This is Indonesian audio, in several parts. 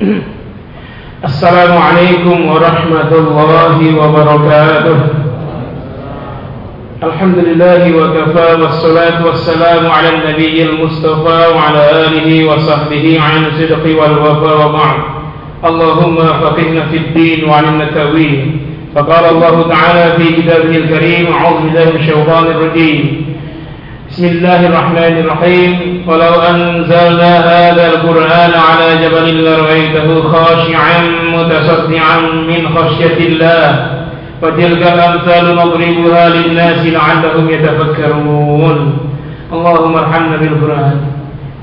السلام عليكم ورحمة الله وبركاته. الحمد لله وكفى والصلاة والسلام على النبي المصطفى وعلى آله وصحبه عن صدق والوفاء وبعد. اللهم فقهنا في الدين وعلمنا التأويل. فقال الله تعالى في كتابه الكريم أعوذ بالله من الشيطان الرجيم. بسم الله الرحمن الرحيم ولو أنزلنا هذا القرآن على جبل لرأيته خاشعا متصدعا من خشية الله وتلك الأمثال نضربها للناس لعلهم يتفكرون اللهم ارحمنا بالقرآن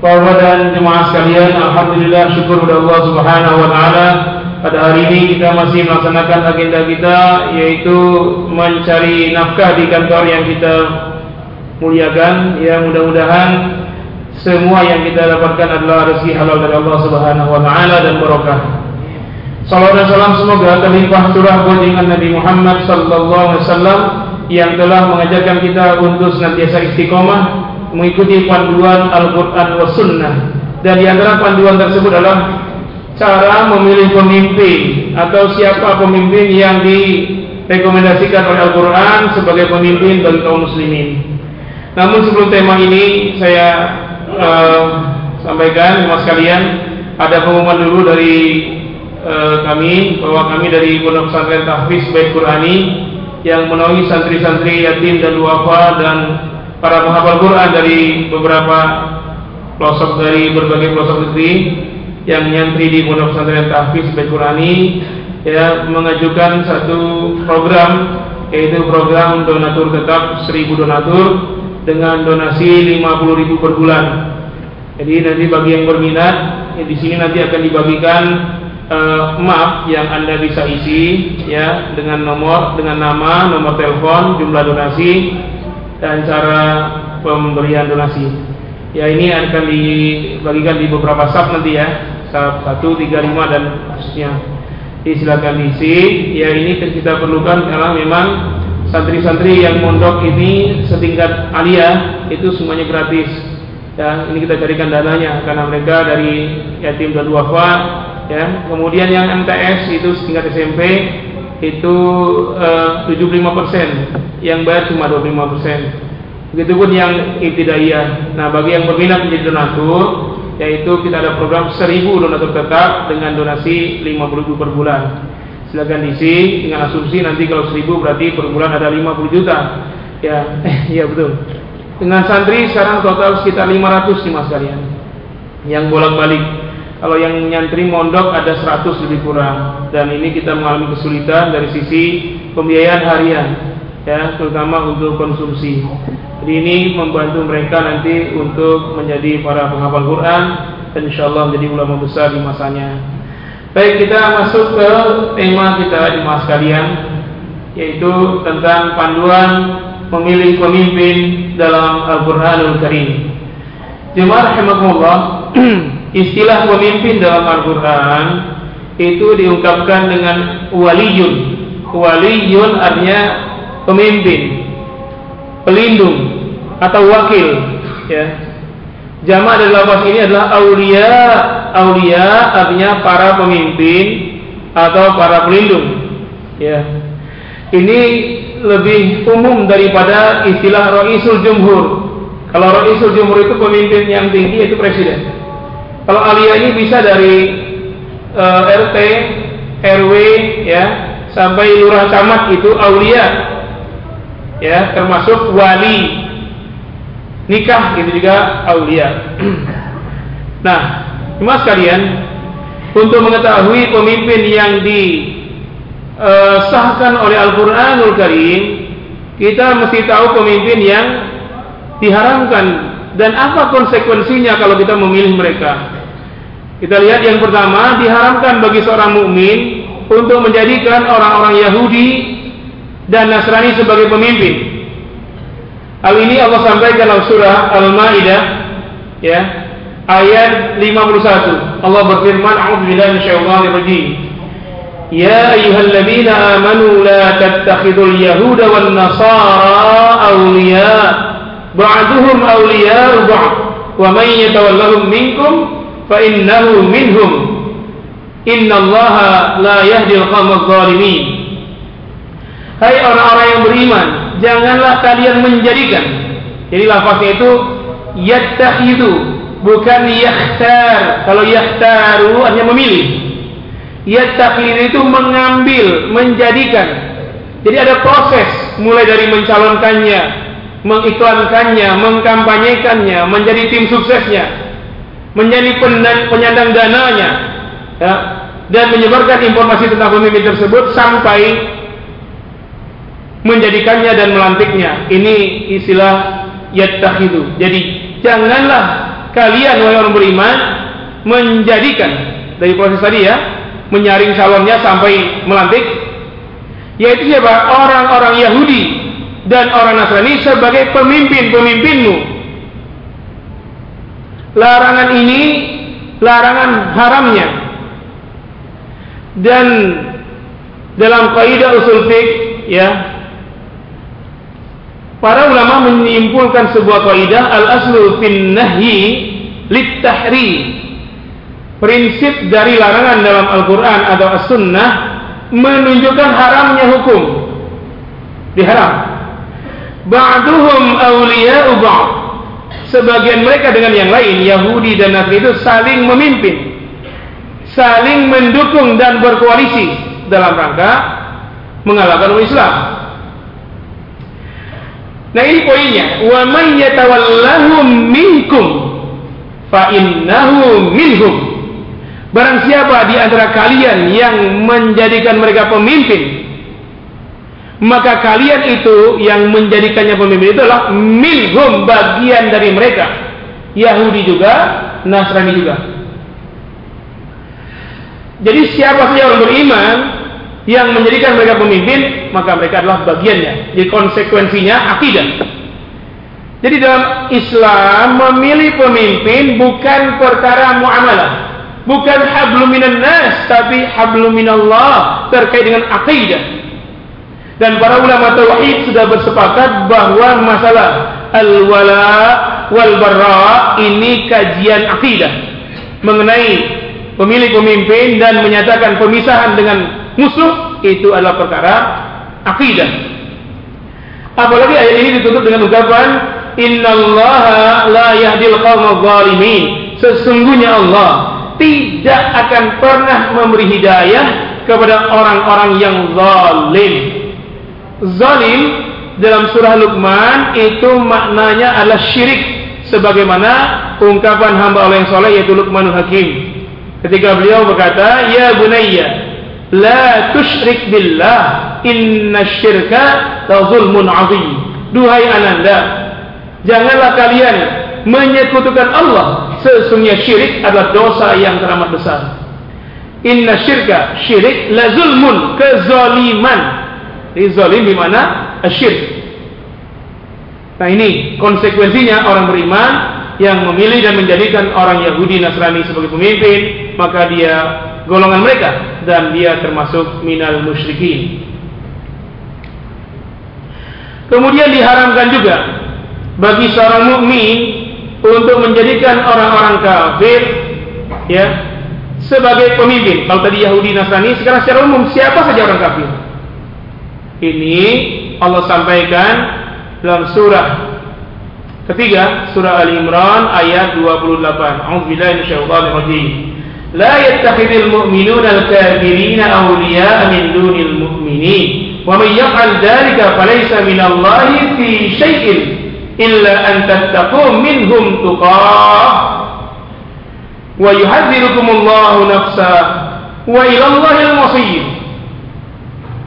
Bapak dan jemaah sekalian, Alhamdulillah syukur kepada Allah Subhanahu Wa Taala. Pada hari ini kita masih melaksanakan agenda kita, yaitu mencari nafkah di kantor yang kita muliakan. Ya mudah-mudahan semua yang kita dapatkan adalah rezeki halal dari Allah Subhanahu Wa Taala dan barokah. Salam dan salam semoga terlimpah surah dengan Nabi Muhammad Sallallahu Alaihi Wasallam yang telah mengajarkan kita untuk senantiasa istiqomah mengikuti panduan Al-Quran wa Sunnah dan di antara panduan tersebut adalah cara memilih pemimpin atau siapa pemimpin yang direkomendasikan oleh Al-Quran sebagai pemimpin bagi kaum muslimin namun sebelum tema ini saya uh, sampaikan mas kalian ada pengumuman dulu dari uh, kami bahwa kami dari Pondok Pesantren Tahfiz Bait Qurani yang menaungi santri-santri yatim dan duafa dan para penghafal Quran dari beberapa pelosok dari berbagai pelosok negeri yang nyantri di Pondok Pesantren Tahfiz Bait Qurani ya mengajukan satu program yaitu program donatur tetap 1000 donatur dengan donasi 50.000 per bulan. Jadi nanti bagi yang berminat ya di sini nanti akan dibagikan uh, map yang Anda bisa isi ya dengan nomor dengan nama, nomor telepon, jumlah donasi dan cara pemberian donasi. Ya ini akan dibagikan di beberapa sub nanti ya, sub 1, 3, 5 dan khususnya. Jadi silakan diisi. Ya ini kita perlukan karena memang santri-santri yang mondok ini setingkat alia itu semuanya gratis. Ya, ini kita carikan dananya karena mereka dari yatim dan duafa ya. Kemudian yang MTS itu setingkat SMP itu eh, uh, 75%, yang bayar cuma 25%. Begitupun yang ibtidaiyah. Nah, bagi yang berminat menjadi donatur, yaitu kita ada program 1000 donatur tetap dengan donasi 50.000 per bulan. Silakan diisi dengan asumsi nanti kalau 1000 berarti per bulan ada 50 juta. Ya, iya betul. Dengan santri sekarang total sekitar 500 sih Mas kalian. Yang bolak-balik kalau yang nyantri mondok ada 100 lebih kurang dan ini kita mengalami kesulitan dari sisi pembiayaan harian ya terutama untuk konsumsi. Jadi ini membantu mereka nanti untuk menjadi para penghafal Quran dan insya Allah menjadi ulama besar di masanya. Baik kita masuk ke tema kita di mas kalian yaitu tentang panduan memilih pemimpin dalam Al-Qur'anul Karim. Jemaah rahimakumullah istilah pemimpin dalam Al-Quran itu diungkapkan dengan waliyun. Waliyun artinya pemimpin, pelindung atau wakil. Ya. Jamaah dari lafaz ini adalah aulia. Aulia artinya para pemimpin atau para pelindung. Ya. Ini lebih umum daripada istilah Raisul Jumhur. Kalau Raisul Jumhur itu pemimpin yang tinggi itu presiden. Kalau alia ini bisa dari e, RT, RW, ya, sampai lurah camat itu aulia, ya, termasuk wali, nikah itu juga aulia. nah, cuma sekalian, untuk mengetahui pemimpin yang disahkan e, oleh Al-Quranul Karim, kita mesti tahu pemimpin yang diharamkan dan apa konsekuensinya kalau kita memilih mereka. Kita lihat yang pertama diharamkan bagi seorang mukmin untuk menjadikan orang-orang Yahudi dan Nasrani sebagai pemimpin. Hal ini Allah sampaikan dalam surah Al-Maidah ya ayat 51. Allah berfirman, "A'udzubillahi minasyaitonir rajim." Ya ayyuhalladzina amanu la tattakhidul yahuda wan nasara awliya. Ba'duhum awliya'u ba'd. Wa man yatawallahum minkum fa innahu minhum. Innallaha la yahdil qawmal zalimin. Hai orang-orang yang beriman janganlah kalian menjadikan. Jadi lafaznya itu yattakhidu bukan yakhtar. Kalau yakhtaru artinya memilih. Yattakhidu itu mengambil menjadikan. Jadi ada proses. Mulai dari mencalonkannya mengiklankannya mengkampanyekannya menjadi tim suksesnya menjadi penyandang dananya ya, dan menyebarkan informasi tentang pemimpin tersebut sampai menjadikannya dan melantiknya. Ini istilah yattakhidu. Jadi janganlah kalian wahai orang beriman menjadikan dari proses tadi ya, menyaring calonnya sampai melantik yaitu siapa? Orang-orang Yahudi dan orang Nasrani sebagai pemimpin-pemimpinmu. Larangan ini larangan haramnya. Dan dalam kaidah usul fiqh ya Para ulama menyimpulkan sebuah kaidah al-aslu fin nahyi tahri. Prinsip dari larangan dalam Al-Qur'an atau As-Sunnah menunjukkan haramnya hukum. Diharam. Ba'duhum awliya'u ba'd. Sebagian mereka dengan yang lain, Yahudi dan Nasrani itu saling memimpin. Saling mendukung dan berkoalisi dalam rangka mengalahkan Islam. Nah ini poinnya. Wa man yatawallahum minkum fa innahu minhum. Barang siapa di antara kalian yang menjadikan mereka pemimpin, maka kalian itu yang menjadikannya pemimpin itu adalah minhum bagian dari mereka. Yahudi juga, Nasrani juga. Jadi siapa saja orang beriman yang menjadikan mereka pemimpin, maka mereka adalah bagiannya. Jadi konsekuensinya akidah. Jadi dalam Islam memilih pemimpin bukan perkara muamalah, bukan hablum minan nas, tapi hablum minallah terkait dengan akidah. Dan para ulama tauhid sudah bersepakat bahwa masalah al-wala wal bara ini kajian akidah mengenai pemilih pemimpin dan menyatakan pemisahan dengan musuh itu adalah perkara akidah. Apalagi ayat ini ditutup dengan ucapan Innallaha la yahdil qaumadh zalimin. Sesungguhnya Allah tidak akan pernah memberi hidayah kepada orang-orang yang zalim. Zalim dalam surah Luqman itu maknanya adalah syirik sebagaimana ungkapan hamba Allah yang soleh yaitu Luqmanul Hakim ketika beliau berkata ya bunayya La tusyrik billah inna syirka la zulmun azim. Duhai ananda, janganlah kalian menyekutukan Allah. Sesungguhnya syirik adalah dosa yang teramat besar. Inna syirka syirik la zulmun kezaliman. Ini zalim di mana? Asyirk. Nah ini konsekuensinya orang beriman yang memilih dan menjadikan orang Yahudi Nasrani sebagai pemimpin, maka dia golongan mereka dan dia termasuk minal musyrikin. Kemudian diharamkan juga bagi seorang mukmin untuk menjadikan orang-orang kafir ya sebagai pemimpin. Kalau tadi Yahudi Nasrani, sekarang secara umum siapa saja orang kafir. Ini Allah sampaikan dalam surah ketiga surah Al Imran ayat 28. A'udzubillahi minasyaitonir rajim. لا يتخذ المؤمنون الكافرين أولياء من دون المؤمنين ومن يفعل ذلك فليس من الله في شيء إلا أن تتقوا منهم تقاه ويحذركم الله نفسه وإلى الله المصير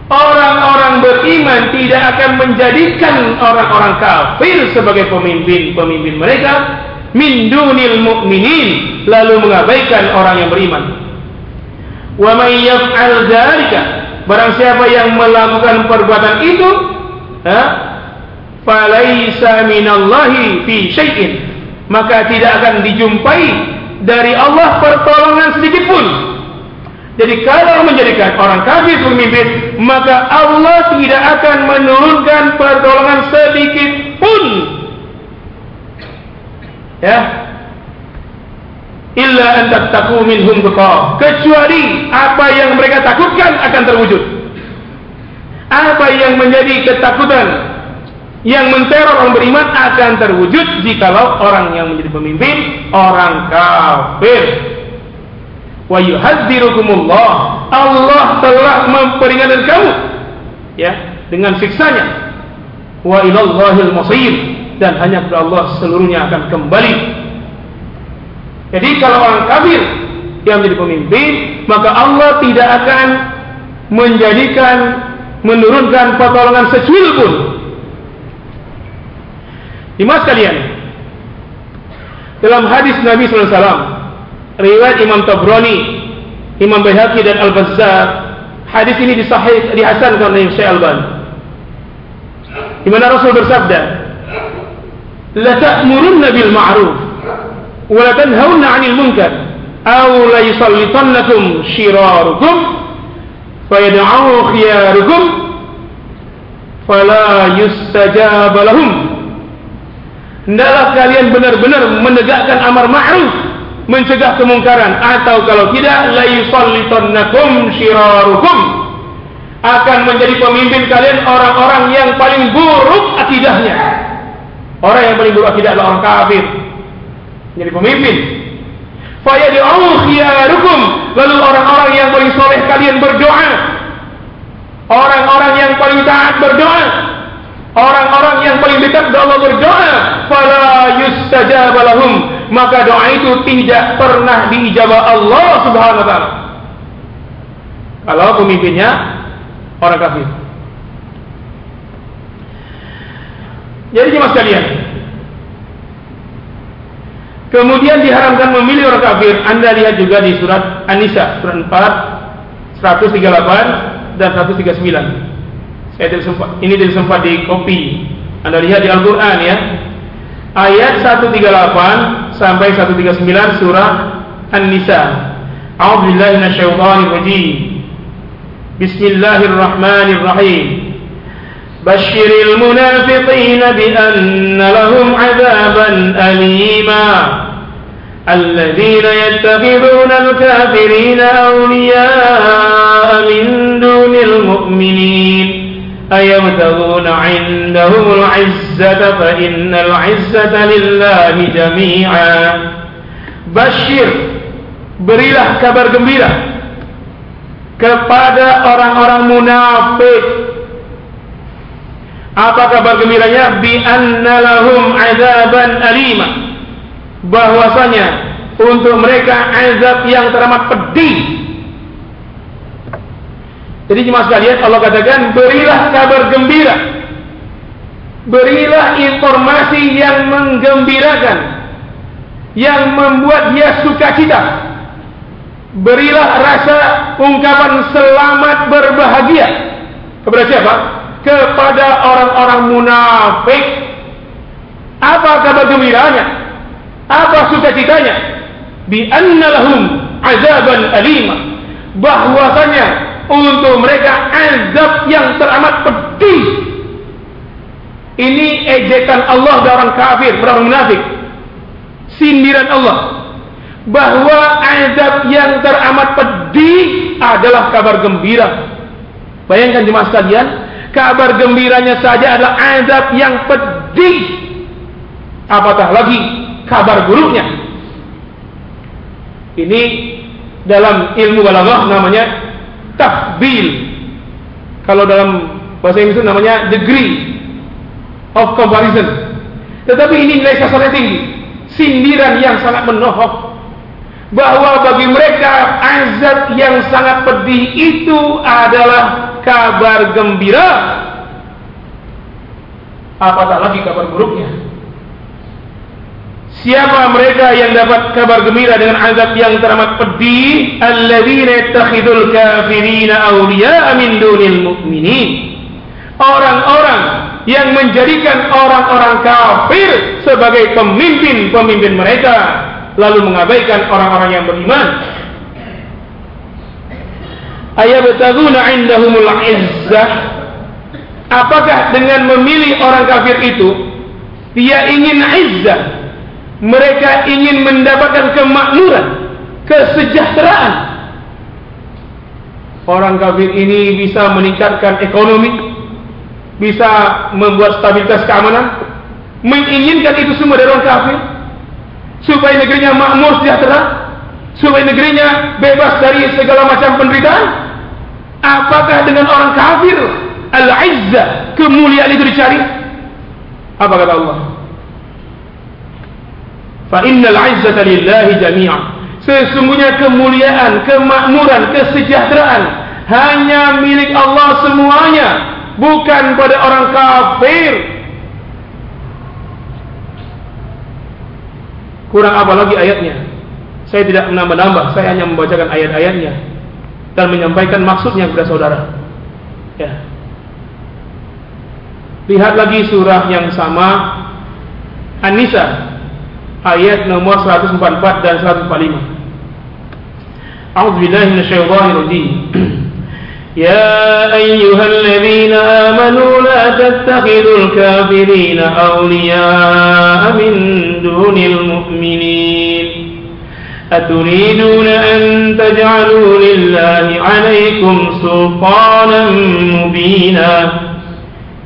Orang-orang beriman tidak akan menjadikan orang-orang kafir sebagai pemimpin-pemimpin mereka min dunil mu'minin lalu mengabaikan orang yang beriman. Wa may yaf'al dzalika barang siapa yang melakukan perbuatan itu ha falaisa minallahi fi syai'in maka tidak akan dijumpai dari Allah pertolongan sedikit pun. Jadi kalau menjadikan orang kafir pemimpin, maka Allah tidak akan menurunkan pertolongan sedikit pun Ya. Illa an tattaqu minhum tuqa kecuali apa yang mereka takutkan akan terwujud. Apa yang menjadi ketakutan yang menteror orang beriman akan terwujud jikalau orang yang menjadi pemimpin orang kafir. Wa yuhadzirukumullah Allah telah memperingatkan kamu ya dengan siksanya. Wa ilallahil masir. Dan hanya kepada Allah seluruhnya akan kembali jadi kalau orang kafir yang menjadi pemimpin, maka Allah tidak akan menjadikan menurunkan pertolongan secuil pun. Dimas kalian, dalam hadis Nabi SAW, riwayat Imam Tabrani, Imam Bayhaqi dan Al Bazzar, hadis ini disahih dihasankan oleh Syekh Alban. Di mana Rasul bersabda, "La ta'murunna bil ma'ruf ولا تنهون 'anil munkar aw la yusallitannakum shirarukum fayad'u khiyarukum fala yustajab lahum Hendaklah kalian benar-benar menegakkan amar ma'ruf, mencegah kemungkaran atau kalau tidak la yusallitannakum shirarukum akan menjadi pemimpin kalian orang-orang yang paling buruk akidahnya. Orang yang paling buruk akidah adalah orang kafir menjadi pemimpin. Fayad'u khiyarukum, lalu orang-orang yang paling soleh kalian berdoa. Orang-orang yang paling taat berdoa. Orang-orang yang paling dekat Allah berdoa, fala yustajab maka doa itu tidak pernah diijabah Allah Subhanahu wa taala. Kalau pemimpinnya orang kafir. Jadi jemaah sekalian, Kemudian diharamkan memilih orang kafir. Anda lihat juga di surat An-Nisa surat 4 138 dan 139. Saya tidak sempat, ini tidak sempat di copy. Anda lihat di Al-Qur'an ya. Ayat 138 sampai 139 surah An-Nisa. A'udzubillahi minasyaitonir rajim. Bismillahirrahmanirrahim. بشر المنافقين بأن لهم عذابا أليما. الذين يتخذون الكافرين أولياء من دون المؤمنين. أيبتغون عندهم العزة فإن العزة لله جميعا. بشر berilah kabar gembira kepada orang-orang munafik. Apa kabar gembiranya? Bi annalahum azaban alima. Bahwasanya untuk mereka azab yang teramat pedih. Jadi jemaah sekalian Allah katakan berilah kabar gembira. Berilah informasi yang menggembirakan. Yang membuat dia sukacita. Berilah rasa ungkapan selamat berbahagia. Kepada siapa? Kepada orang-orang munafik. Apa kabar gembiranya? Apa sukacitanya? Bi annalahum azaban alima. Bahwasanya untuk mereka azab yang teramat pedih. Ini ejekan Allah dari orang kafir, orang munafik. Sindiran Allah bahwa azab yang teramat pedih adalah kabar gembira. Bayangkan jemaah sekalian, kabar gembiranya saja adalah azab yang pedih. Apatah lagi kabar buruknya. Ini dalam ilmu balaghah namanya takbil. Kalau dalam bahasa Inggris itu namanya degree of comparison. Tetapi ini nilai kasarnya tinggi. Sindiran yang sangat menohok bahwa bagi mereka azab yang sangat pedih itu adalah kabar gembira apatah lagi kabar buruknya Siapa mereka yang dapat kabar gembira dengan azab yang teramat pedih? Alladzina yattakhidul kafirina awliya'a min dunil mu'minin. Orang-orang yang menjadikan orang-orang kafir sebagai pemimpin-pemimpin mereka lalu mengabaikan orang-orang yang beriman ayabtaguna indahumul izzah apakah dengan memilih orang kafir itu dia ingin izzah Mereka ingin mendapatkan kemakmuran, kesejahteraan. Orang kafir ini bisa meningkatkan ekonomi, bisa membuat stabilitas keamanan, menginginkan itu semua dari orang kafir supaya negerinya makmur sejahtera, supaya negerinya bebas dari segala macam penderitaan. Apakah dengan orang kafir al-izzah kemuliaan itu dicari? Apa kata Allah? Fa innal izzata lillahi jami'a. Sesungguhnya kemuliaan, kemakmuran, kesejahteraan hanya milik Allah semuanya, bukan pada orang kafir. Kurang apa lagi ayatnya? Saya tidak menambah-nambah, saya hanya membacakan ayat-ayatnya dan menyampaikan maksudnya kepada saudara. Ya. Lihat lagi surah yang sama An-Nisa ayat nomor 144 dan 145. أعوذ بالله من الشيطان الرجيم يا أيها الذين آمنوا لا تتخذوا الكافرين أولياء من دون المؤمنين أتريدون أن تجعلوا لله عليكم سلطانا مبينا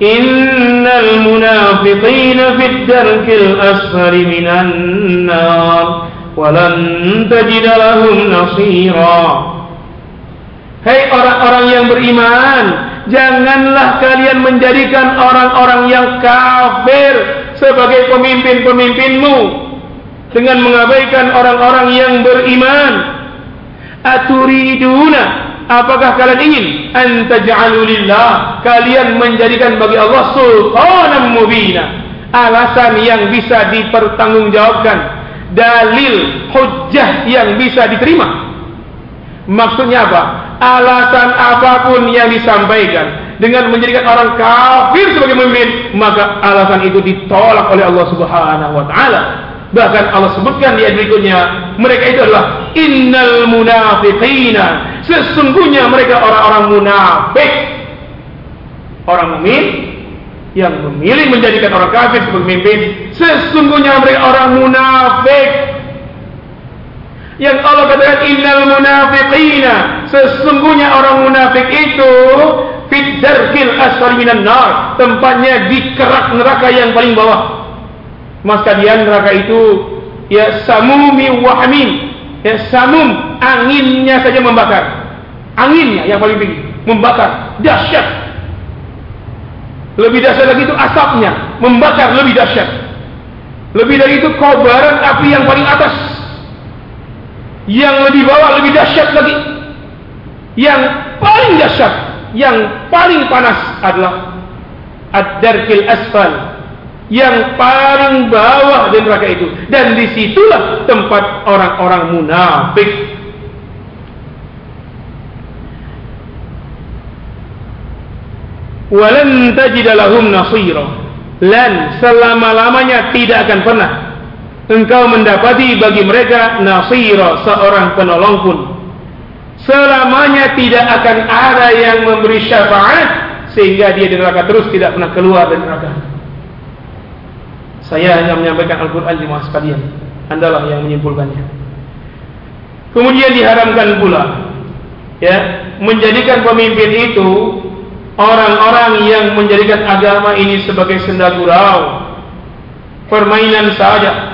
إن المنافقين في الدرك الأسفل من النار ولن تجد لهم نصيرا Hei orang-orang yang beriman Janganlah kalian menjadikan orang-orang yang kafir Sebagai pemimpin-pemimpinmu Dengan mengabaikan orang-orang yang beriman. Aturiduna Apakah kalian ingin? Antaj'alulillah kalian menjadikan bagi Allah sultanan mubina alasan yang bisa dipertanggungjawabkan dalil hujjah yang bisa diterima. Maksudnya apa? Alasan apa pun yang disampaikan dengan menjadikan orang kafir sebagai pemimpin maka alasan itu ditolak oleh Allah Subhanahu wa taala Bahkan Allah sebutkan di ayat berikutnya, mereka itu adalah innal munafiqina. Sesungguhnya mereka orang-orang munafik. Orang mukmin yang memilih menjadikan orang kafir sebagai pemimpin, sesungguhnya mereka orang munafik. Yang Allah katakan innal munafiqina, sesungguhnya orang munafik itu fit darkil asfal minan nar, tempatnya di kerak neraka yang paling bawah. Mas kalian neraka itu ya samumi wa hamim. Ya samum anginnya saja membakar. Anginnya yang paling tinggi membakar dahsyat. Lebih dahsyat lagi itu asapnya membakar lebih dahsyat. Lebih dari itu kobaran api yang paling atas. Yang lebih bawah lebih dahsyat lagi. Yang paling dahsyat, yang paling panas adalah ad-darkil asfal yang paling bawah di neraka itu. Dan di situlah tempat orang-orang munafik. Walan tajid lahum nasira. Lan selama-lamanya tidak akan pernah engkau mendapati bagi mereka nasira seorang penolong pun. Selamanya tidak akan ada yang memberi syafaat sehingga dia di neraka terus tidak pernah keluar dari neraka saya hanya menyampaikan Al-Quran masa sekalian. Andalah yang menyimpulkannya. Kemudian diharamkan pula ya menjadikan pemimpin itu orang-orang yang menjadikan agama ini sebagai senda gurau, permainan saja.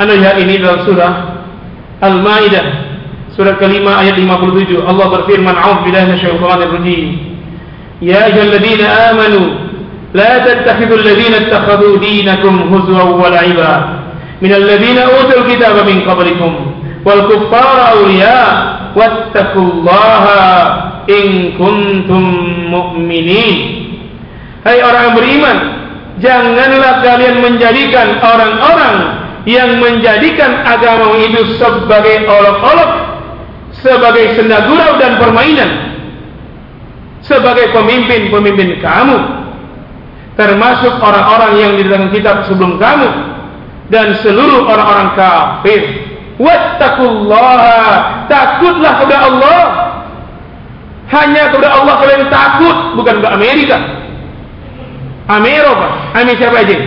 Anda ini dalam surah Al-Maidah surat kelima ayat 57 Allah berfirman A'udzu billahi minasyaitonir rajim Ya ayyuhalladzina amanu لا تتخذوا الذين اتخذوا دينكم هزوا ولعبا من الذين أوتوا الكتاب من قبلكم والكفار أولياء واتقوا الله إن كنتم مؤمنين Hai orang yang beriman Janganlah kalian menjadikan orang-orang Yang menjadikan agama itu sebagai olok-olok Sebagai senda gurau dan permainan Sebagai pemimpin-pemimpin kamu termasuk orang-orang yang di dalam kitab sebelum kamu dan seluruh orang-orang kafir. Wattaqullaha, takutlah kepada Allah. Hanya kepada Allah kalian takut, bukan kepada Amerika. Amerika, Amerika siapa aja?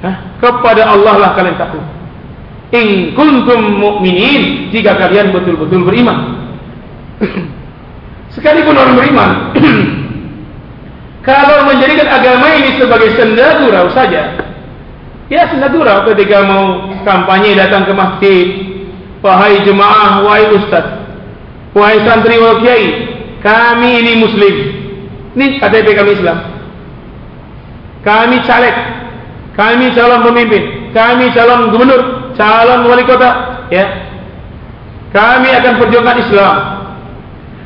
Hah? kepada Allah lah kalian takut. In kuntum mu'minin jika kalian betul-betul beriman. Sekalipun orang beriman kalau menjadikan agama ini sebagai senda gurau saja. Ya senda gurau ketika mau kampanye datang ke masjid, wahai jemaah, wahai ustaz, wahai santri, wahai kiai, kami ini muslim. Ini KTP kami Islam. Kami caleg, kami calon pemimpin, kami calon gubernur, calon wali kota, ya. Kami akan perjuangkan Islam.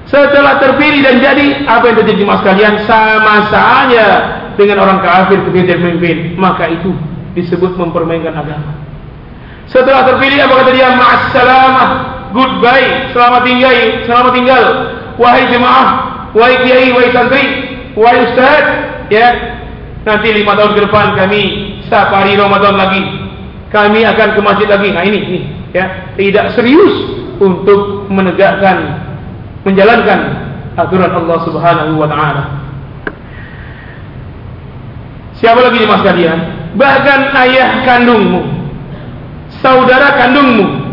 Setelah terpilih dan jadi, apa yang terjadi mas kalian sama saja dengan orang kafir ketika jadi pemimpin. Maka itu disebut mempermainkan agama. Setelah terpilih apa kata dia? Ma'assalamah, goodbye, selamat tinggal, selamat tinggal. Wahai jemaah, wahai kiai, wahai santri, wahai ustaz, ya. Nanti lima tahun ke depan kami safari Ramadan lagi. Kami akan ke masjid lagi. Nah ini, ini ya, tidak serius untuk menegakkan menjalankan aturan Allah Subhanahu wa taala. Siapa lagi di mas kalian? Bahkan ayah kandungmu, saudara kandungmu.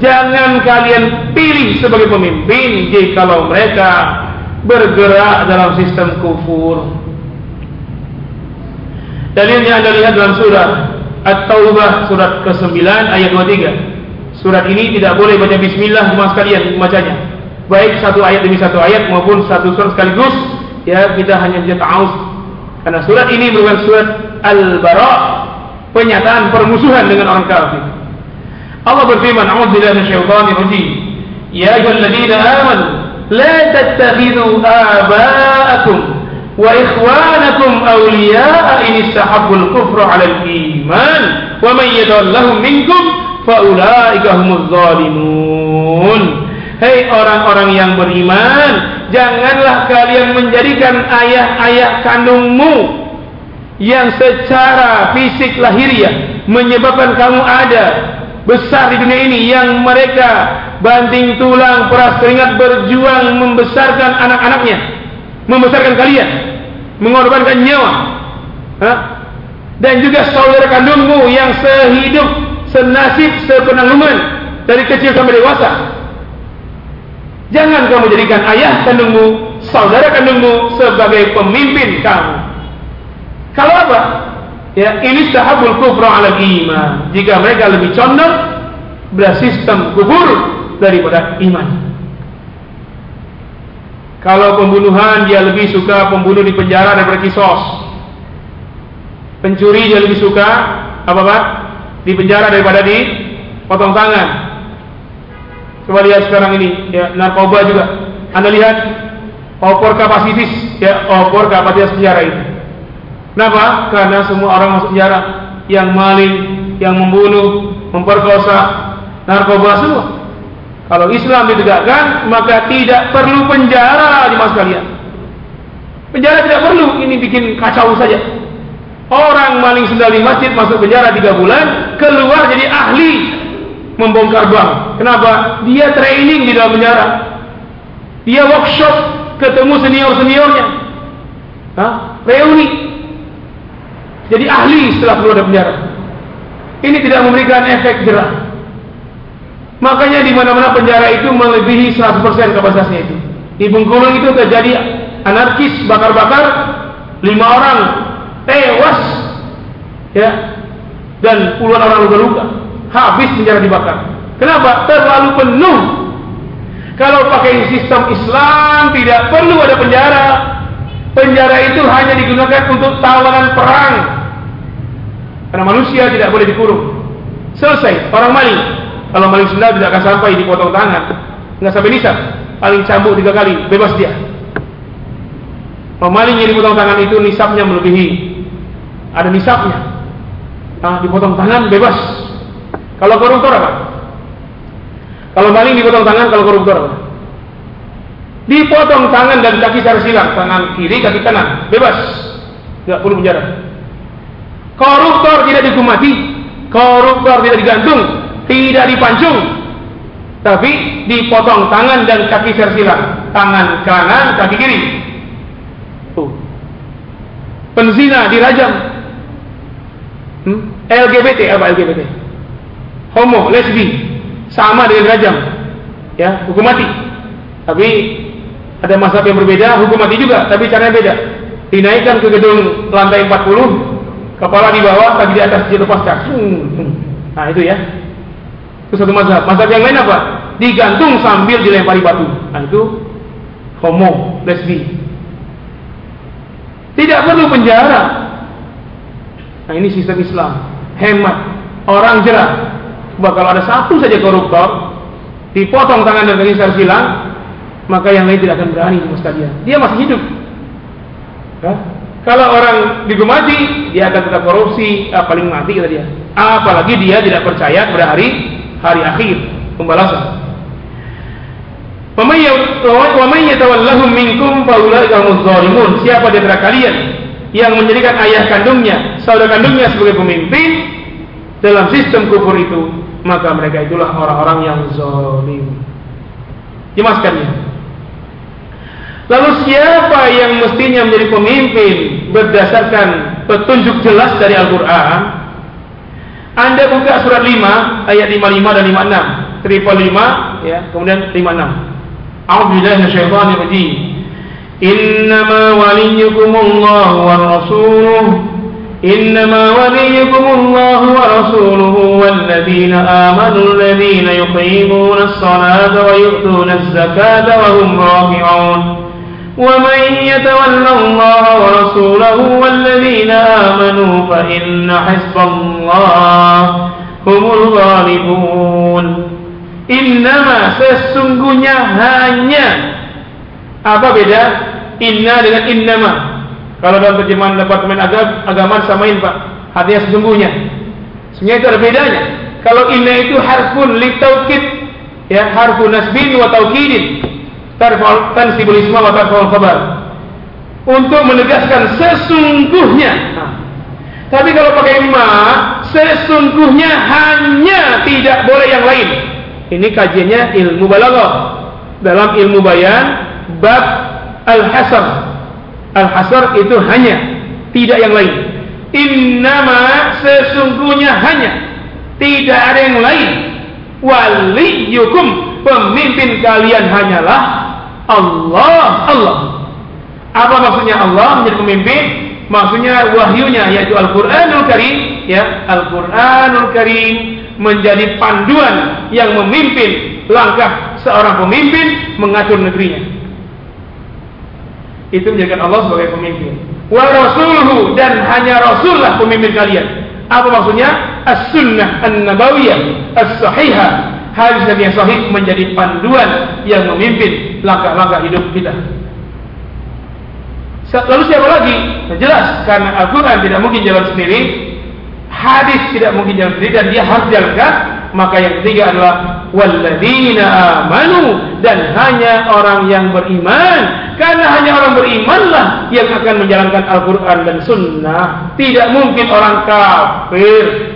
Jangan kalian pilih sebagai pemimpin jika mereka bergerak dalam sistem kufur. Dalilnya Anda lihat dalam surah At-Taubah surat ke-9 ayat 23. Surat ini tidak boleh baca bismillah mas kalian membacanya baik satu ayat demi satu ayat maupun satu surat sekaligus ya kita hanya bisa ta'awuz karena surat ini merupakan surat Al-Bara penyataan permusuhan dengan orang kafir. Allah berfirman a'udzubillahi minasyaitonir rajim. Ya ayyuhalladzina amanu la tattakhidhu aba'akum wa ikhwanakum awliya'a in istahabbul kufra 'ala al-iman wa man yatawallahum minkum fa ulaika humuz zalimun Hei orang-orang yang beriman, janganlah kalian menjadikan ayah-ayah kandungmu yang secara fisik lahiriah menyebabkan kamu ada besar di dunia ini yang mereka banting tulang peras keringat berjuang membesarkan anak-anaknya membesarkan kalian, mengorbankan nyawa. Ha? Dan juga saudara kandungmu yang sehidup, senasib, sepenanggungan dari kecil sampai dewasa. Jangan kamu jadikan ayah kandungmu, saudara kandungmu sebagai pemimpin kamu. Kalau apa? Ya, ini sahabul kufra ala iman. Jika mereka lebih condong bersistem kufur daripada iman. Kalau pembunuhan dia lebih suka pembunuh di penjara daripada kisos. Pencuri dia lebih suka apa pak? Di penjara daripada di potong tangan. Coba lihat sekarang ini ya narkoba juga. Anda lihat opor kapasitas ya opor kapasitas penjara itu. Kenapa? Karena semua orang masuk penjara yang maling, yang membunuh, memperkosa, narkoba semua. Kalau Islam ditegakkan, maka tidak perlu penjara di mas kalian. Penjara tidak perlu, ini bikin kacau saja. Orang maling sendal di masjid masuk penjara tiga bulan, keluar jadi ahli membongkar bank. Kenapa? Dia training di dalam penjara. Dia workshop ketemu senior-seniornya. Reuni. Jadi ahli setelah keluar dari penjara. Ini tidak memberikan efek jerah. Makanya di mana-mana penjara itu melebihi 100% kapasitasnya itu. Di Bengkulu itu terjadi anarkis bakar-bakar lima orang tewas ya dan puluhan orang luka-luka habis penjara dibakar. Kenapa? Terlalu penuh. Kalau pakai sistem Islam tidak perlu ada penjara. Penjara itu hanya digunakan untuk tawanan perang. Karena manusia tidak boleh dikurung. Selesai, orang maling kalau maling sendal tidak akan sampai dipotong tangan, nggak sampai nisab, paling cambuk tiga kali, bebas dia. Pemaling yang dipotong tangan itu nisabnya melebihi, ada nisabnya. Nah, dipotong tangan bebas. Kalau koruptor apa? Kalau maling dipotong tangan, kalau koruptor apa? Dipotong tangan dan kaki secara silang, tangan kiri, kaki kanan, bebas, nggak perlu penjara. Koruptor tidak dihukum mati, koruptor tidak digantung, tidak dipancung tapi dipotong tangan dan kaki sersilah tangan kanan kaki kiri tuh penzina dirajam hmm? LGBT apa LGBT? Homo, lesbi, sama dengan rajam, ya hukum mati. Tapi ada masalah yang berbeda, hukum mati juga, tapi caranya beda. Dinaikkan ke gedung lantai 40, kepala di bawah, kaki di atas dilepaskan. Hmm. Nah itu ya. Itu satu mazhab. Mazhab yang lain apa? Digantung sambil dilempari batu. Nah itu homo, lesbi. Tidak perlu penjara. Nah ini sistem Islam. Hemat. Orang jerah. Bahkan ada satu saja koruptor, dipotong tangan dan kaki silang, maka yang lain tidak akan berani memusnahkan dia. Dia masih hidup. Ya? Kalau orang digumati, dia akan tetap korupsi, ah, paling mati kata dia. Apalagi dia tidak percaya pada hari hari akhir pembalasan. Siapa di antara kalian yang menjadikan ayah kandungnya, saudara kandungnya sebagai pemimpin dalam sistem kufur itu, maka mereka itulah orang-orang yang zalim. Jemaskannya. Lalu siapa yang mestinya menjadi pemimpin berdasarkan petunjuk jelas dari Al-Quran? Anda buka surat 5 ayat 55 dan 56. Triple 5 ya, kemudian 56. A'udzubillahi minasyaitonir rajim. Innama waliyukumullahu wa rasuluh إنما وليكم الله ورسوله والذين آمنوا الذين يقيمون الصلاة ويؤتون الزكاة وهم راكعون. ومن يتول الله ورسوله والذين آمنوا فإن حسب الله هم الغالبون. Innama sesungguhnya hanya. Apa beda? Inna dengan innama. Kalau dalam terjemahan departemen agama, agama samain pak. Artinya sesungguhnya. Sebenarnya itu ada bedanya. Kalau inna itu harfun li taukid ya harfun nasbin wa taukidin tarfa'ul tansibul isma wa tarfa'ul khabar. Untuk menegaskan sesungguhnya. Tapi kalau pakai ma sesungguhnya hanya tidak boleh yang lain. Ini kajiannya ilmu balaghah. Dalam ilmu bayan bab al-hasr al-hasr itu hanya tidak yang lain. Innama sesungguhnya hanya tidak ada yang lain. Waliyukum pemimpin kalian hanyalah Allah Allah. Apa maksudnya Allah menjadi pemimpin? Maksudnya wahyunya yaitu Al-Qur'anul Karim ya Al-Qur'anul Karim menjadi panduan yang memimpin langkah seorang pemimpin mengatur negerinya itu menjadikan Allah sebagai pemimpin wa rasuluhu dan hanya rasulullah pemimpin kalian apa maksudnya as-sunnah an-nabawiyah as-sahihah hadis Nabi yang sahih menjadi panduan yang memimpin langkah-langkah hidup kita. Lalu siapa lagi? Nah, jelas karena Al-Quran tidak mungkin jalan sendiri, hadis tidak mungkin jalan sendiri dan dia harus jalankan. Maka yang ketiga adalah walladzina amanu dan hanya orang yang beriman. Karena hanya orang berimanlah yang akan menjalankan Al-Quran dan Sunnah. Tidak mungkin orang kafir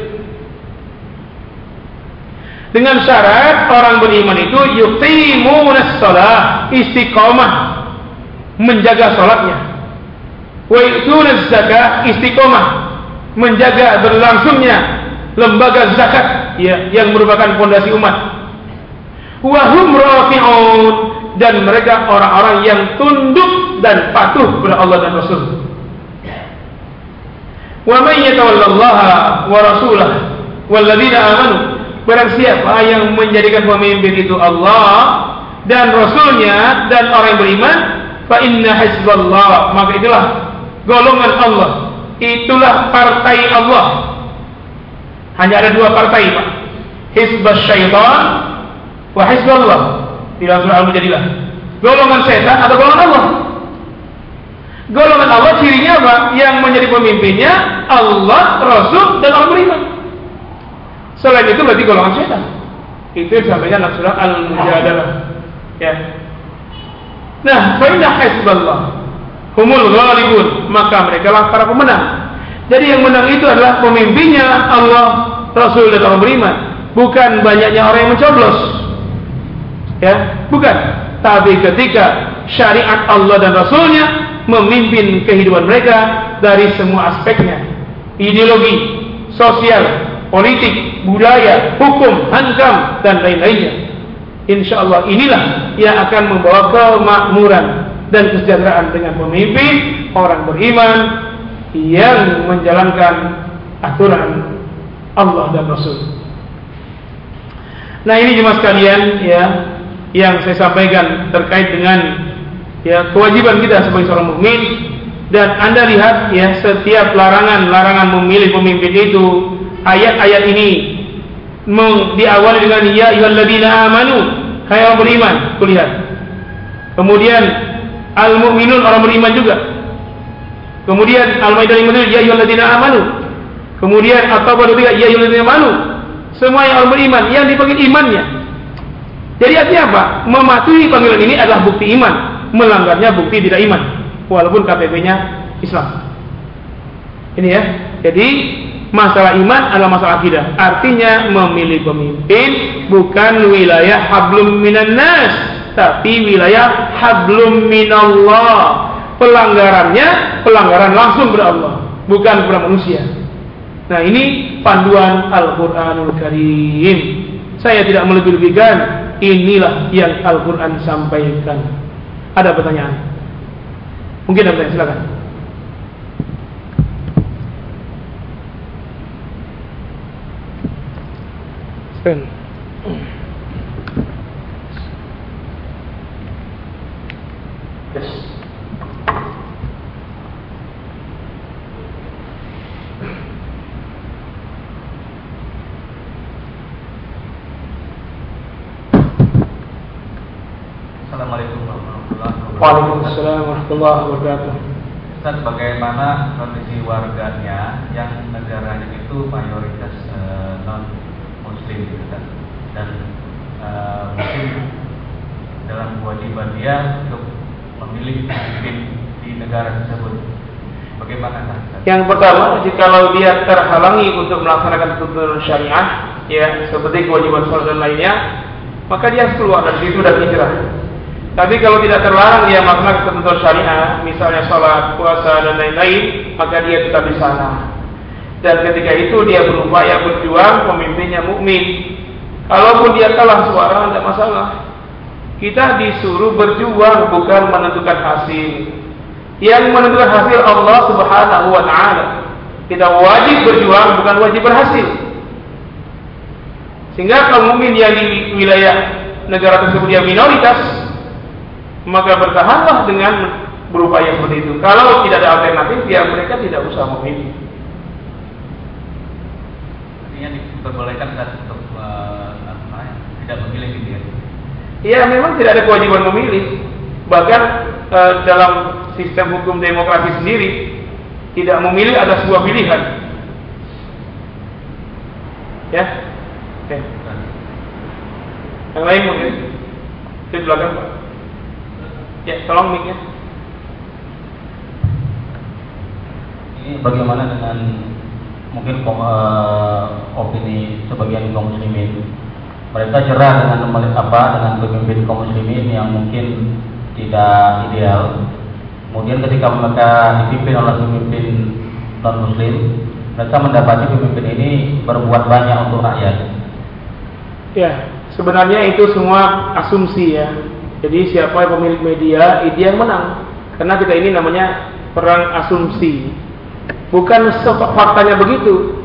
dengan syarat orang beriman itu yuqimunas shalah, istiqomah menjaga salatnya. Wa yu'tunaz zakah, istiqomah menjaga berlangsungnya lembaga zakat ya, yang merupakan fondasi umat. Wa hum rafi'un dan mereka orang-orang yang tunduk dan patuh kepada Allah dan Rasul. Wa man yatawallallaha wa rasulahu walladzina amanu Barang siapa yang menjadikan pemimpin itu Allah dan Rasulnya dan orang yang beriman, fa inna hizballah maka itulah golongan Allah, itulah partai Allah. Hanya ada dua partai, Pak. Hizbus syaitan wa hizballah. Di dalam surah Al-Mujadilah. Golongan setan atau golongan Allah? Golongan Allah cirinya apa? Yang menjadi pemimpinnya Allah, Rasul dan orang beriman. Selain itu berarti golongan setan. Itu yang dalam surah Al-Mujadalah. Ya. Nah, fa inna hasballah humul ghalibun, maka mereka lah para pemenang. Jadi yang menang itu adalah pemimpinnya Allah, Rasul dan orang beriman, bukan banyaknya orang yang mencoblos. Ya, bukan. Tapi ketika syariat Allah dan Rasulnya memimpin kehidupan mereka dari semua aspeknya, ideologi, sosial, politik, budaya, hukum, hankam dan lain-lainnya. Insya Allah inilah yang akan membawa kemakmuran dan kesejahteraan dengan pemimpin orang beriman yang menjalankan aturan Allah dan Rasul. Nah ini cuma sekalian ya yang saya sampaikan terkait dengan ya kewajiban kita sebagai seorang mukmin. Dan anda lihat ya setiap larangan-larangan memilih pemimpin itu ayat-ayat ini diawali dengan ya ayyuhalladzina amanu hai orang beriman kulihat. Kemudian al mukminun orang beriman juga. Kemudian al maidah 5 ya ayyuhalladzina amanu. Kemudian at-taubah ya ayyuhalladzina amanu. Semua yang orang beriman yang dipanggil imannya jadi artinya apa mematuhi panggilan ini adalah bukti iman melanggarnya bukti tidak iman walaupun KTP-nya Islam ini ya jadi masalah iman adalah masalah akidah. Artinya memilih pemimpin bukan wilayah hablum minan nas, tapi wilayah hablum minallah. Pelanggarannya pelanggaran langsung kepada Allah, bukan kepada manusia. Nah, ini panduan Al-Qur'anul Karim. Saya tidak melebih-lebihkan, inilah yang Al-Qur'an sampaikan. Ada pertanyaan? Mungkin ada pertanyaan, silakan. Kan. Yes. Assalamualaikum warahmatullahi wabarakatuh. Waalaikumsalam warahmatullahi wabarakatuh. Ustaz, bagaimana kondisi warganya yang negaranya itu mayoritas eh, non muslim gitu kan dan uh, mungkin dalam kewajiban dia untuk memilih pemimpin di negara tersebut bagaimana kan? Yang pertama, jikalau dia terhalangi untuk melaksanakan tuntunan syariah, ya seperti kewajiban sholat dan lainnya, maka dia harus keluar dari situ dan hijrah. Tapi kalau tidak terlarang dia melaksanakan ketentuan syariah, misalnya sholat, puasa dan lain-lain, maka dia tetap di sana dan ketika itu dia berupaya berjuang pemimpinnya mukmin. Kalaupun dia kalah suara tidak masalah. Kita disuruh berjuang bukan menentukan hasil. Yang menentukan hasil Allah Subhanahu wa taala. Kita wajib berjuang bukan wajib berhasil. Sehingga kaum mukmin yang di wilayah negara tersebut yang minoritas maka bertahanlah dengan berupaya seperti itu. Kalau tidak ada alternatif, ya mereka tidak usah memilih artinya diperbolehkan kan untuk uh, apa, tidak memilih gitu ya? Iya memang tidak ada kewajiban memilih. Bahkan uh, dalam sistem hukum demokrasi sendiri tidak memilih ada sebuah pilihan. Ya, oke. Yang lain mungkin di belakang pak. Ya, tolong mic Ini bagaimana dengan mungkin uh, opini sebagian kaum muslimin? Mereka cerah dengan apa dengan pemimpin kaum muslimin yang mungkin tidak ideal. Kemudian ketika mereka dipimpin oleh pemimpin non muslim mereka mendapati pemimpin ini berbuat banyak untuk rakyat. Ya sebenarnya itu semua asumsi ya jadi siapa yang pemilik media dia yang menang karena kita ini namanya perang asumsi Bukan faktanya begitu.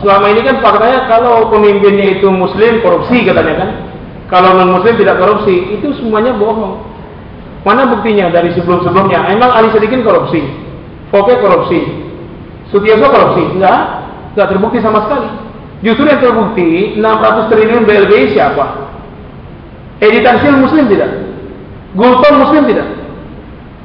Selama ini kan faktanya kalau pemimpinnya itu muslim korupsi katanya kan. Kalau non muslim tidak korupsi, itu semuanya bohong. Mana buktinya dari sebelum-sebelumnya? Emang Ali Sadikin korupsi, Foke korupsi, Sutioso korupsi? Enggak, enggak terbukti sama sekali. Justru yang terbukti 600 triliun BLBI siapa? Edi Tansil muslim tidak? Gulton muslim tidak?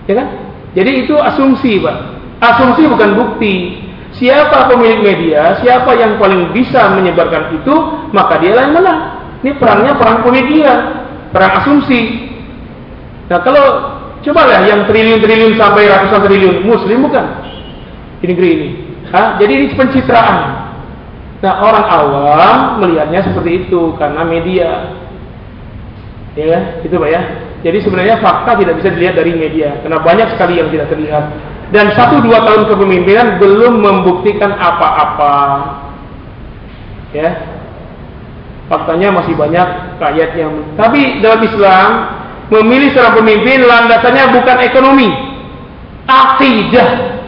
Ya kan? Jadi itu asumsi, Pak. Asumsi bukan bukti. Siapa pemilik media, siapa yang paling bisa menyebarkan itu, maka dia yang menang. Ini perangnya perang media, perang asumsi. Nah kalau coba lah yang triliun-triliun sampai ratusan triliun, muslim bukan di negeri ini. Hah? Jadi ini pencitraan. Nah orang awam melihatnya seperti itu karena media. Ya, itu pak ya. Jadi sebenarnya fakta tidak bisa dilihat dari media, karena banyak sekali yang tidak terlihat dan satu dua tahun kepemimpinan belum membuktikan apa-apa. Ya, faktanya masih banyak rakyat yang. Tapi dalam Islam memilih seorang pemimpin landasannya bukan ekonomi, akidah.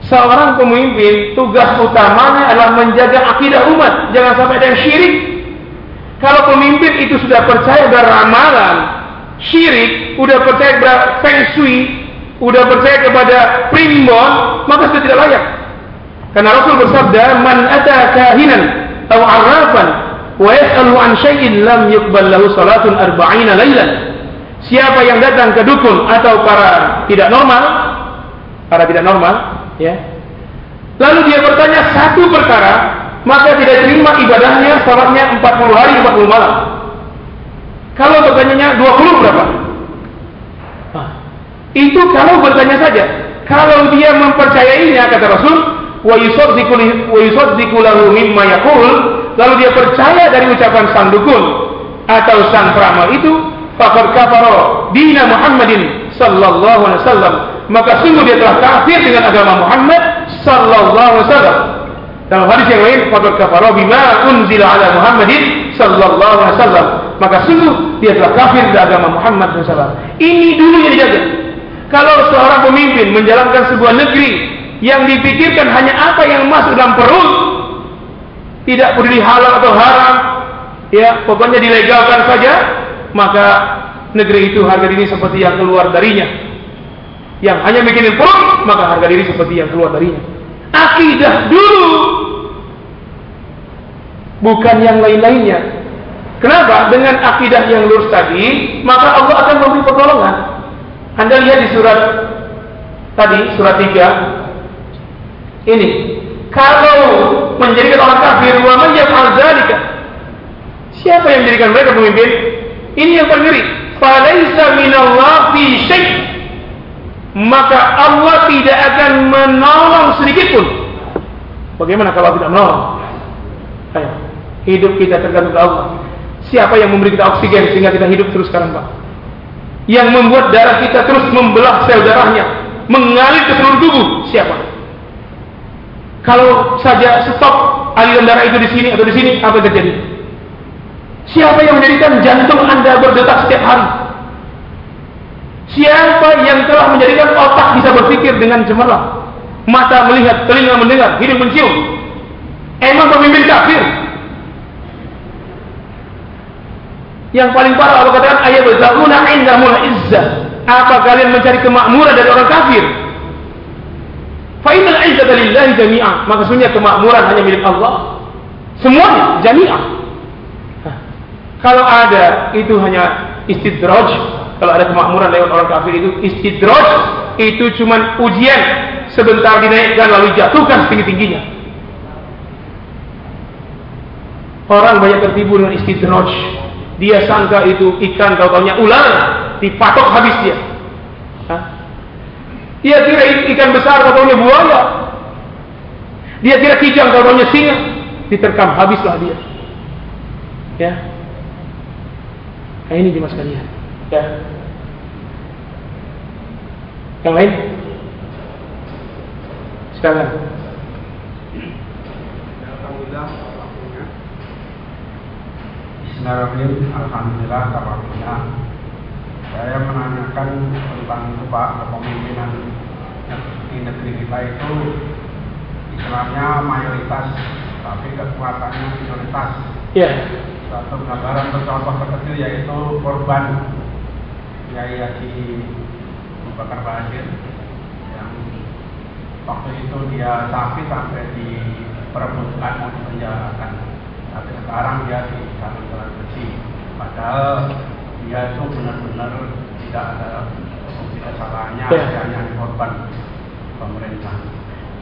Seorang pemimpin tugas utamanya adalah menjaga akidah umat, jangan sampai ada yang syirik. Kalau pemimpin itu sudah percaya pada ramalan, syirik, udah percaya kepada feng shui, udah percaya kepada primbon, maka sudah tidak layak. Karena Rasul bersabda, "Man ata kahinan atau arrafan wa yas'alu an syai'in lam yuqbal lahu salatun arba'ina lailan." Siapa yang datang ke dukun atau para tidak normal, para tidak normal, ya. Lalu dia bertanya satu perkara, maka tidak terima ibadahnya, salatnya 40 hari 40 malam. Kalau bertanya 20 berapa? Itu kalau bertanya saja. Kalau dia mempercayainya kata Rasul, wa yusaddiqu lahu mimma yaqul, lalu dia percaya dari ucapan sang dukun atau sang peramal itu, faqad kafara dina Muhammadin sallallahu alaihi wasallam. Maka sungguh dia telah kafir dengan agama Muhammad sallallahu alaihi wasallam. Dalam hadis yang lain, faqad kafara bima unzila ala Muhammadin sallallahu alaihi wasallam. Maka sungguh dia telah kafir dari agama Muhammad SAW. Ini dulu yang dijaga. Kalau seorang pemimpin menjalankan sebuah negeri yang dipikirkan hanya apa yang masuk dalam perut, tidak peduli halal atau haram, ya pokoknya dilegalkan saja, maka negeri itu harga diri seperti yang keluar darinya. Yang hanya bikin perut, maka harga diri seperti yang keluar darinya. Akidah dulu, bukan yang lain-lainnya. Kenapa? Dengan akidah yang lurus tadi, maka Allah akan memberi pertolongan. Anda lihat di surat tadi, surat 3. Ini, kalau menjadikan orang kafir, wa man dzalika. Siapa yang menjadikan mereka pemimpin? Ini yang paling ngeri. Minallah fi syai' maka Allah tidak akan menolong sedikit pun. Bagaimana kalau tidak menolong? Ayo, hidup kita tergantung Allah. Siapa yang memberi kita oksigen sehingga kita hidup terus sekarang Pak? Yang membuat darah kita terus membelah sel darahnya, mengalir ke seluruh tubuh. Siapa? Kalau saja stop aliran darah itu di sini atau di sini, apa yang terjadi? Siapa yang menjadikan jantung Anda berdetak setiap hari? Siapa yang telah menjadikan otak bisa berpikir dengan cemerlang? Mata melihat, telinga mendengar, hidung mencium. Emang pemimpin kafir? Yang paling parah Allah katakan ayat berzauna indahul izzah. Apa kalian mencari kemakmuran dari orang kafir? Fa innal izzata lillahi jami'ah. Maka kemakmuran hanya milik Allah. Semuanya jami'ah. Kalau ada itu hanya istidraj. Kalau ada kemakmuran lewat orang kafir itu istidraj. Itu cuma ujian sebentar dinaikkan lalu jatuhkan setinggi-tingginya. Orang banyak tertipu dengan istidraj dia sangka itu ikan tahu ular, dipatok habis dia. Dia kira ikan besar tahu buaya. Dia kira kijang tahu singa, diterkam habislah dia. Ya. Nah, ini dimas sekalian. Ya. Yang lain? Sekarang. Bismillahirrahmanirrahim. Alhamdulillah kabarnya saya menanyakan tentang itu Pak kepemimpinan di negeri kita itu istilahnya mayoritas tapi kekuatannya minoritas. Iya. Yeah. Satu gambaran contoh terkecil yaitu korban Yai Haji Bakar Basir yang waktu itu dia sakit sampai diperebutkan mau dipenjarakan. Tapi sekarang dia di jalan-jalan bersih. Padahal dia itu benar-benar tidak ada tidak salahnya ya. hanya korban pemerintah.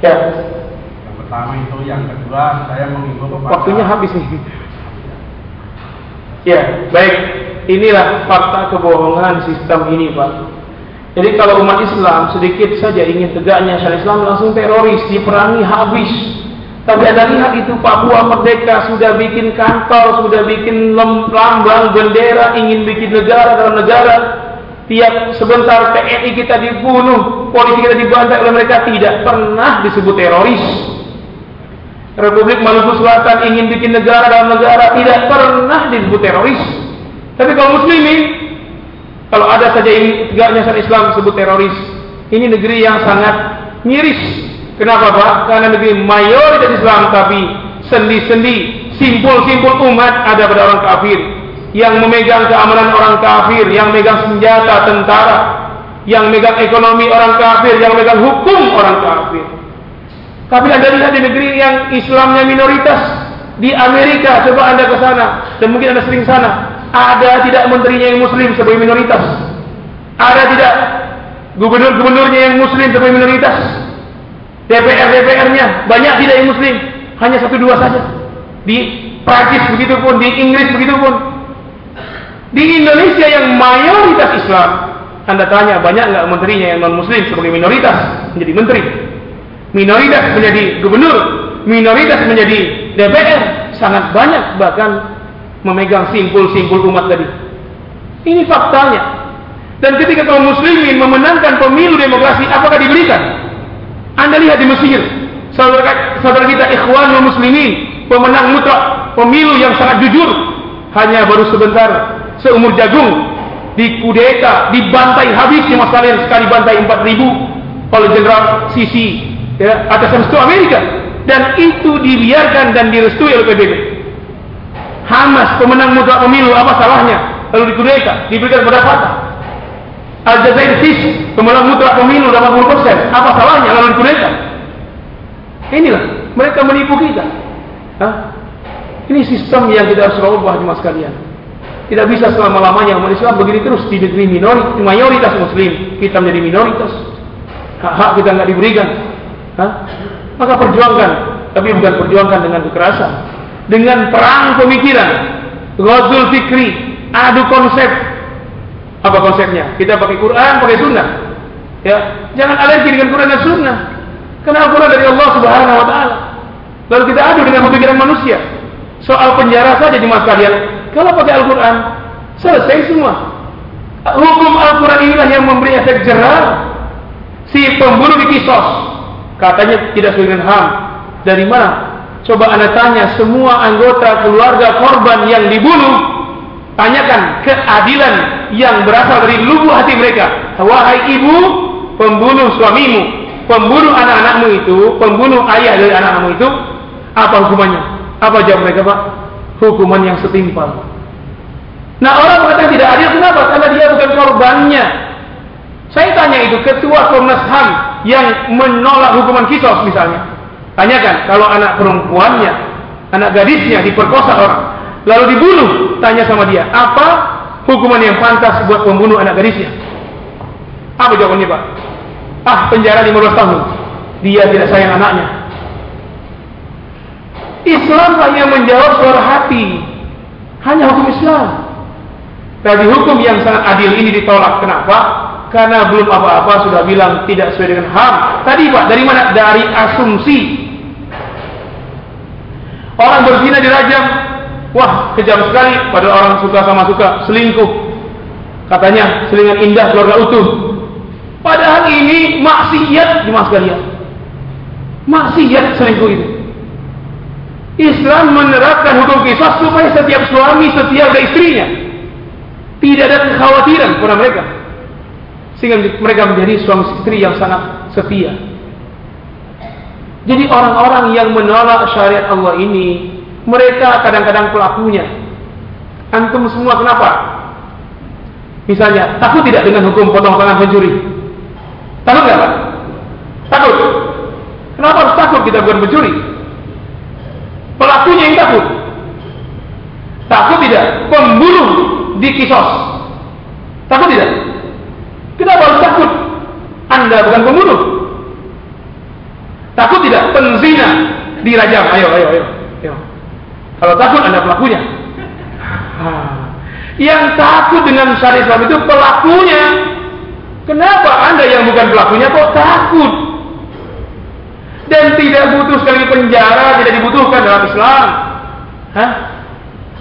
Ya. Yang pertama itu yang kedua saya mengimbau kepada waktunya habis nih. Ya baik inilah fakta kebohongan sistem ini pak jadi kalau umat Islam sedikit saja ingin tegaknya syariat Islam langsung teroris diperangi habis tapi Anda lihat itu Papua Merdeka sudah bikin kantor, sudah bikin lambang, bendera, ingin bikin negara dalam negara. tiap sebentar TNI kita dibunuh, polisi kita dibantai oleh mereka tidak pernah disebut teroris. Republik Maluku Selatan ingin bikin negara dalam negara tidak pernah disebut teroris. Tapi kalau muslimin, kalau ada saja ini tegaknya syariat Islam disebut teroris. Ini negeri yang sangat miris. Kenapa Pak? Karena negeri mayoritas Islam tapi sendi-sendi, simpul-simpul umat ada pada orang kafir yang memegang keamanan orang kafir, yang megang senjata tentara, yang megang ekonomi orang kafir, yang megang hukum orang kafir. Tapi Anda lihat di negeri yang Islamnya minoritas di Amerika, coba Anda ke sana dan mungkin Anda sering sana. Ada tidak menterinya yang muslim sebagai minoritas? Ada tidak gubernur-gubernurnya yang muslim sebagai minoritas? DPR-DPR-nya banyak tidak yang muslim? Hanya satu dua saja. Di Prancis begitu pun, di Inggris begitu pun. Di Indonesia yang mayoritas Islam, Anda tanya banyak nggak menterinya yang non Muslim sebagai minoritas menjadi menteri, minoritas menjadi gubernur, minoritas menjadi DPR, sangat banyak bahkan memegang simpul-simpul umat tadi. Ini faktanya. Dan ketika kaum muslimin memenangkan pemilu demokrasi, apakah diberikan? Anda lihat di Mesir, saudara, saudara kita ikhwanul muslimin, pemenang mutlak pemilu yang sangat jujur, hanya baru sebentar seumur jagung dikudeta, dibantai habis ya mas kalian sekali bantai 4000 oleh Jenderal Sisi ya, atas restu Amerika dan itu dibiarkan dan direstui oleh PBB Hamas pemenang mutlak pemilu apa salahnya lalu dikudeta diberikan kepada Fatah Al-Jazair Sis pemenang mutlak pemilu 80% apa salahnya lalu dikudeta inilah mereka menipu kita Hah? ini sistem yang kita harus ubah jemaah sekalian tidak bisa selama-lamanya umat Islam begini terus di negeri minoritas, mayoritas muslim. Kita menjadi minoritas. Hak-hak kita nggak diberikan. Hah? Maka perjuangkan. Tapi bukan perjuangkan dengan kekerasan. Dengan perang pemikiran. Ghazul fikri. Adu konsep. Apa konsepnya? Kita pakai Quran, pakai sunnah. Ya, jangan alergi dengan Quran dan sunnah. Karena Al-Quran dari Allah Subhanahu Wa Taala. Lalu kita adu dengan pemikiran manusia. Soal penjara saja di kalian kalau pakai Al-Quran, selesai semua. Hukum Al-Quran inilah yang memberi efek jerah. Si pembunuh dikisos. Katanya tidak sesuai dengan HAM. Dari mana? Coba anda tanya semua anggota keluarga korban yang dibunuh. Tanyakan keadilan yang berasal dari lubuk hati mereka. Wahai ibu, pembunuh suamimu, pembunuh anak-anakmu itu, pembunuh ayah dari anak-anakmu itu, apa hukumannya? Apa jawab mereka, Pak? hukuman yang setimpal. Nah orang mengatakan tidak adil kenapa? Karena dia bukan korbannya. Saya tanya itu ketua Komnas HAM yang menolak hukuman kisos misalnya. Tanyakan kalau anak perempuannya, anak gadisnya diperkosa orang, lalu dibunuh, tanya sama dia, apa hukuman yang pantas buat pembunuh anak gadisnya? Apa jawabannya Pak? Ah penjara 15 tahun. Dia tidak sayang anaknya. Islam hanya menjawab suara hati. Hanya hukum Islam. Tapi hukum yang sangat adil ini ditolak. Kenapa? Karena belum apa-apa sudah bilang tidak sesuai dengan HAM. Tadi Pak, dari mana? Dari asumsi. Orang berzina dirajam. Wah, kejam sekali. Pada orang suka sama suka. Selingkuh. Katanya, selingan indah keluarga utuh. Padahal ini maksiat di mas kalian. Maksiat selingkuh itu. Islam menerapkan hukum kisah supaya setiap suami setia pada istrinya. Tidak ada kekhawatiran pada mereka. Sehingga mereka menjadi suami istri yang sangat setia. Jadi orang-orang yang menolak syariat Allah ini, mereka kadang-kadang pelakunya. Antum semua kenapa? Misalnya, takut tidak dengan hukum potong tangan pencuri? Takut nggak Pak? Takut. Kenapa harus takut kita bukan pencuri? Pelakunya yang takut. Takut tidak? Pembunuh di kisos. Takut tidak? Kenapa harus takut? Anda bukan pembunuh. Takut tidak? Penzina dirajam. Ayo, ayo, ayo. ayo. Kalau takut Anda pelakunya. Yang takut dengan syariat Islam itu pelakunya. Kenapa Anda yang bukan pelakunya kok takut? dan tidak butuh sekali penjara tidak dibutuhkan dalam Islam. Hah?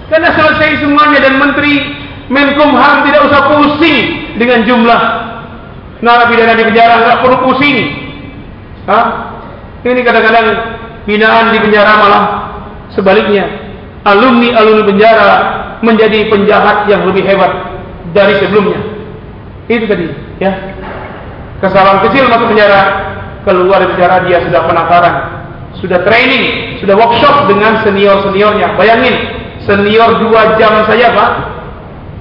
Karena selesai semuanya dan Menteri Menkumham tidak usah pusing dengan jumlah narapidana di penjara, nggak perlu pusing. Hah? Ini kadang-kadang binaan di penjara malah sebaliknya. Alumni alumni penjara menjadi penjahat yang lebih hebat dari sebelumnya. Itu tadi, ya. Kesalahan kecil masuk penjara, keluar dari penjara dia sudah penataran, sudah training, sudah workshop dengan senior-seniornya. Bayangin, senior dua jam saja Pak,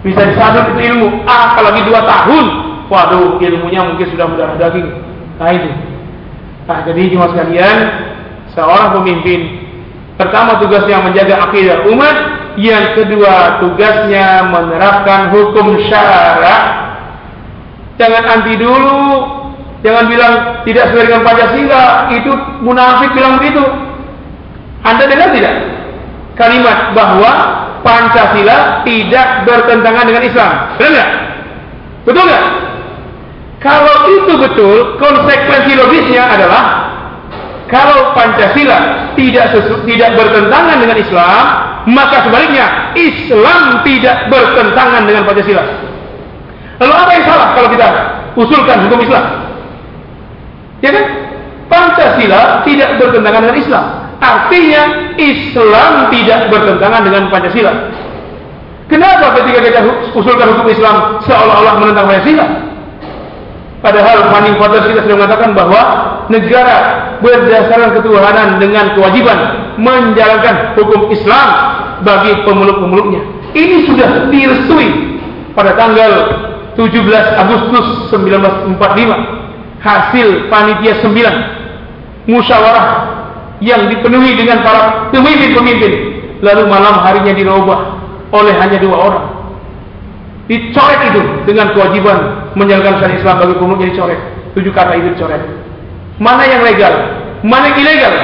bisa disambut itu ilmu. Ah, apalagi dua tahun, waduh ilmunya mungkin sudah mendarah daging. Nah itu. Nah jadi cuma sekalian, seorang pemimpin pertama tugasnya menjaga akidah umat, yang kedua tugasnya menerapkan hukum syara Jangan anti dulu. Jangan bilang tidak sesuai dengan Pancasila. Itu munafik bilang begitu. Anda dengar tidak? Kalimat bahwa Pancasila tidak bertentangan dengan Islam. Benar nggak? Betul nggak? Kalau itu betul, konsekuensi logisnya adalah kalau Pancasila tidak sesu, tidak bertentangan dengan Islam, maka sebaliknya Islam tidak bertentangan dengan Pancasila. Lalu apa yang salah kalau kita usulkan hukum Islam? Ya kan? Pancasila tidak bertentangan dengan Islam. Artinya Islam tidak bertentangan dengan Pancasila. Kenapa ketika kita usulkan hukum Islam seolah-olah menentang Pancasila? Padahal founding fathers kita sudah mengatakan bahwa negara berdasarkan ketuhanan dengan kewajiban menjalankan hukum Islam bagi pemeluk-pemeluknya. Ini sudah direstui pada tanggal 17 Agustus 1945 hasil panitia 9 musyawarah yang dipenuhi dengan para pemimpin-pemimpin. Lalu malam harinya dirubah oleh hanya dua orang dicoret itu dengan kewajiban menjalankan syariat Islam bagi pemeluknya dicoret tujuh kata itu dicoret mana yang legal? Mana yang ilegal?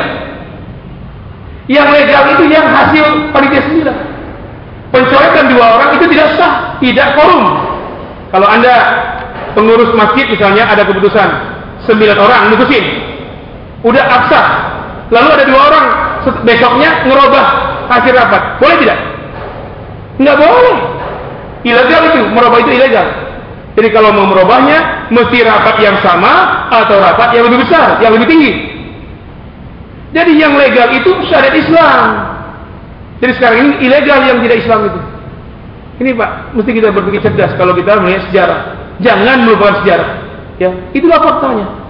Yang legal itu yang hasil panitia 9 pencoretan dua orang itu tidak sah tidak korum kalau Anda pengurus masjid misalnya ada keputusan sembilan orang mutusin, udah absah, lalu ada dua orang besoknya ngerubah hasil rapat, boleh tidak? Nggak boleh. Ilegal itu, merubah itu ilegal. Jadi kalau mau merubahnya, mesti rapat yang sama atau rapat yang lebih besar, yang lebih tinggi. Jadi yang legal itu syariat Islam. Jadi sekarang ini ilegal yang tidak Islam itu. Ini Pak, mesti kita berpikir cerdas kalau kita melihat sejarah. Jangan melupakan sejarah. Ya, itulah faktanya.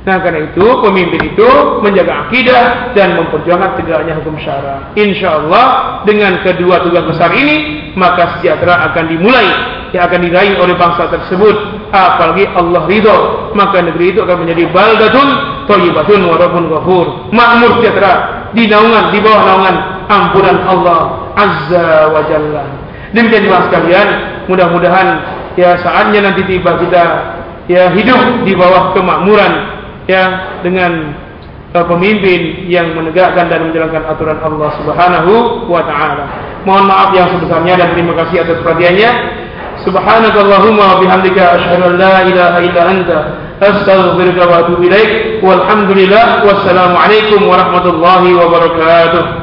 Nah, karena itu pemimpin itu menjaga akidah dan memperjuangkan tegaknya hukum syara. Insya Allah dengan kedua tugas besar ini maka sejahtera akan dimulai yang akan diraih oleh bangsa tersebut. Apalagi Allah ridho maka negeri itu akan menjadi baldatun thayyibatun wa rabbun ghafur. Makmur sejahtera di naungan di bawah naungan ampunan Allah Azza wa Jalla. Demikian juga sekalian, mudah-mudahan ya saatnya nanti tiba kita ya hidup di bawah kemakmuran ya dengan uh, pemimpin yang menegakkan dan menjalankan aturan Allah Subhanahu wa taala. Mohon maaf yang sebesarnya dan terima kasih atas perhatiannya. Subhanakallahumma wa bihamdika asyhadu an la ilaha illa anta astaghfiruka wa atubu ilaik. Walhamdulillah wassalamu alaikum warahmatullahi wabarakatuh.